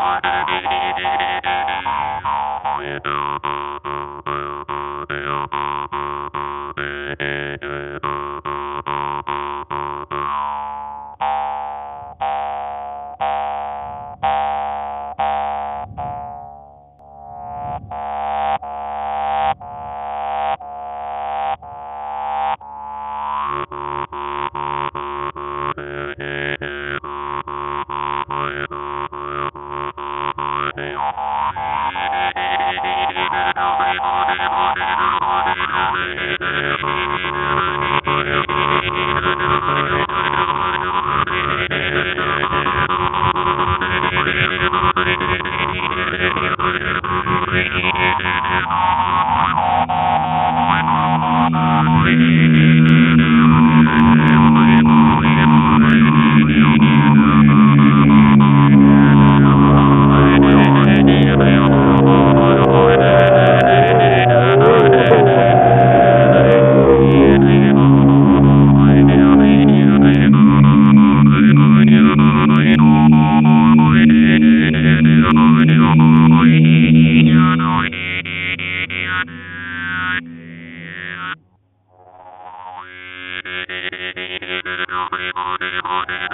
Thank you. Thank you.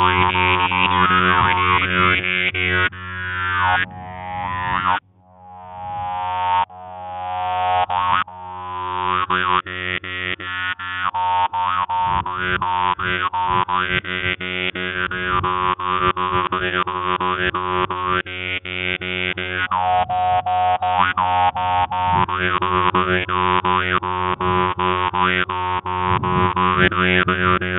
Bye. Bye-bye.